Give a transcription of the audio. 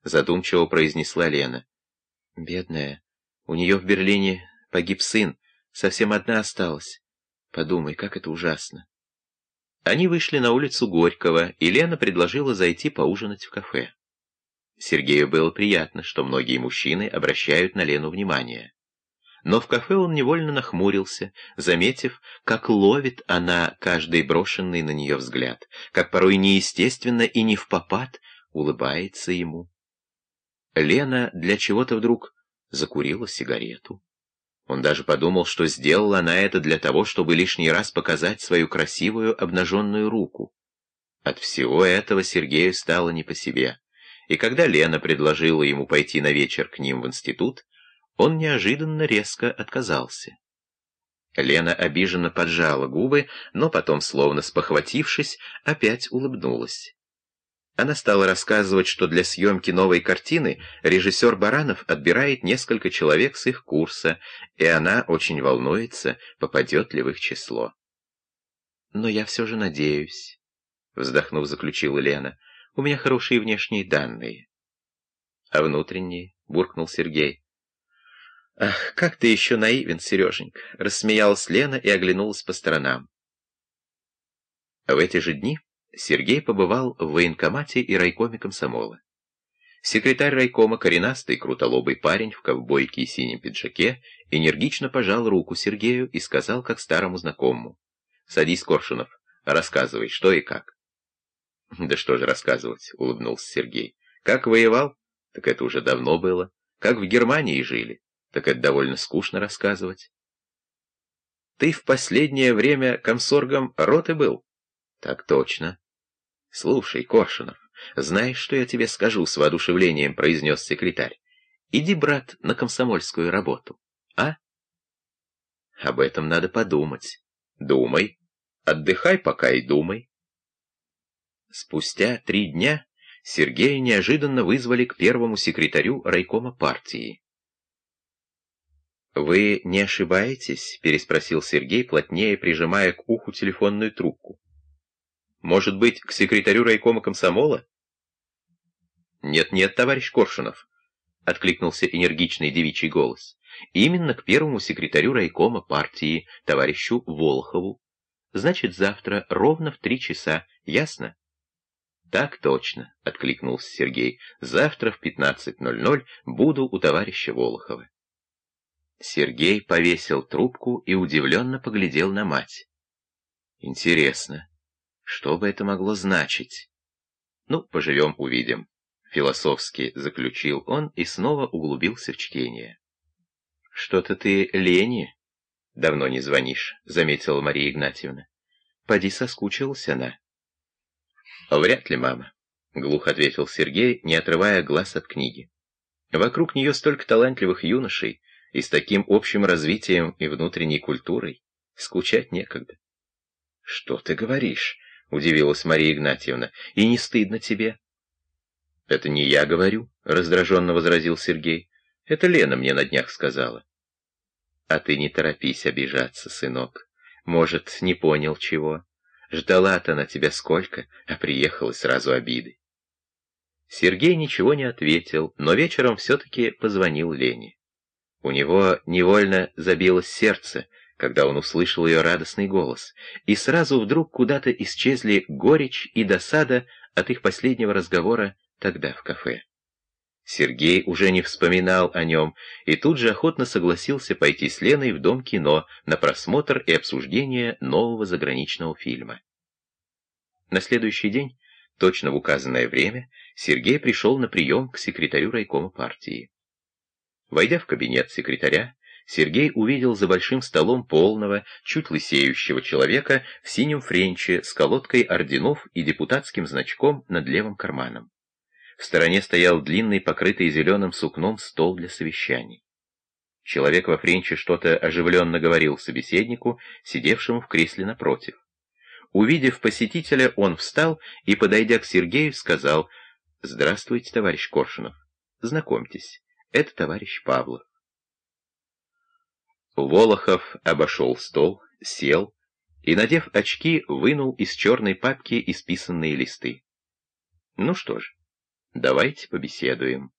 — задумчиво произнесла Лена. «Бедная, у нее в Берлине погиб сын, совсем одна осталась. Подумай, как это ужасно». Они вышли на улицу Горького, и Лена предложила зайти поужинать в кафе. Сергею было приятно, что многие мужчины обращают на Лену внимание. Но в кафе он невольно нахмурился, заметив, как ловит она каждый брошенный на нее взгляд, как порой неестественно и не в попад улыбается ему. Лена для чего-то вдруг закурила сигарету. Он даже подумал, что сделала она это для того, чтобы лишний раз показать свою красивую обнаженную руку. От всего этого Сергею стало не по себе. И когда Лена предложила ему пойти на вечер к ним в институт, он неожиданно резко отказался. Лена обиженно поджала губы, но потом, словно спохватившись, опять улыбнулась. Она стала рассказывать, что для съемки новой картины режиссер Баранов отбирает несколько человек с их курса, и она очень волнуется, попадет ли в их число. «Но я все же надеюсь», — вздохнув, заключила Лена, — «у меня хорошие внешние данные». «А внутренние?» — буркнул Сергей. «Ах, как ты еще наивен, Сереженька!» — рассмеялась Лена и оглянулась по сторонам. В эти же дни Сергей побывал в военкомате и райкоме комсомола. Секретарь райкома, коренастый, крутолобый парень в ковбойке и синем пиджаке, энергично пожал руку Сергею и сказал, как старому знакомому. «Садись, Коршунов, рассказывай, что и как». «Да что же рассказывать», — улыбнулся Сергей. «Как воевал? Так это уже давно было. Как в Германии жили? Так это довольно скучно рассказывать. Ты в последнее время комсоргом роты был? Так точно. Слушай, Коршунов, знаешь, что я тебе скажу с воодушевлением, произнес секретарь. Иди, брат, на комсомольскую работу, а? Об этом надо подумать. Думай. Отдыхай пока и думай. Спустя три дня Сергея неожиданно вызвали к первому секретарю райкома партии. «Вы не ошибаетесь?» — переспросил Сергей, плотнее прижимая к уху телефонную трубку. «Может быть, к секретарю райкома комсомола?» «Нет-нет, товарищ Коршунов», — откликнулся энергичный девичий голос. «Именно к первому секретарю райкома партии, товарищу Волхову. Значит, завтра ровно в три часа, ясно?» «Так точно», — откликнулся Сергей. «Завтра в 15.00 буду у товарища Волохова». Сергей повесил трубку и удивленно поглядел на мать. Интересно, что бы это могло значить? Ну, поживем, увидим. Философски заключил он и снова углубился в чтение. «Что-то ты лени?» «Давно не звонишь», — заметила Мария Игнатьевна. «Поди соскучилась она». «Вряд ли, мама», — глухо ответил Сергей, не отрывая глаз от книги. «Вокруг нее столько талантливых юношей, и с таким общим развитием и внутренней культурой скучать некогда. — Что ты говоришь? — удивилась Мария Игнатьевна. — И не стыдно тебе? — Это не я говорю, — раздраженно возразил Сергей. — Это Лена мне на днях сказала. — А ты не торопись обижаться, сынок. Может, не понял чего. Ждала-то она тебя сколько, а приехала сразу обиды. Сергей ничего не ответил, но вечером все-таки позвонил Лене. У него невольно забилось сердце, когда он услышал ее радостный голос, и сразу вдруг куда-то исчезли горечь и досада от их последнего разговора тогда в кафе. Сергей уже не вспоминал о нем и тут же охотно согласился пойти с Леной в Дом кино на просмотр и обсуждение нового заграничного фильма. На следующий день, точно в указанное время, Сергей пришел на прием к секретарю райкома партии. Войдя в кабинет секретаря, Сергей увидел за большим столом полного, чуть лысеющего человека в синем френче с колодкой орденов и депутатским значком над левым карманом. В стороне стоял длинный, покрытый зеленым сукном стол для совещаний. Человек во френче что-то оживленно говорил собеседнику, сидевшему в кресле напротив. Увидев посетителя, он встал и, подойдя к Сергею, сказал «Здравствуйте, товарищ Коршунов. Знакомьтесь, это товарищ Павлов. Волохов обошел стол, сел и, надев очки, вынул из черной папки исписанные листы. Ну что ж, Давайте побеседуем.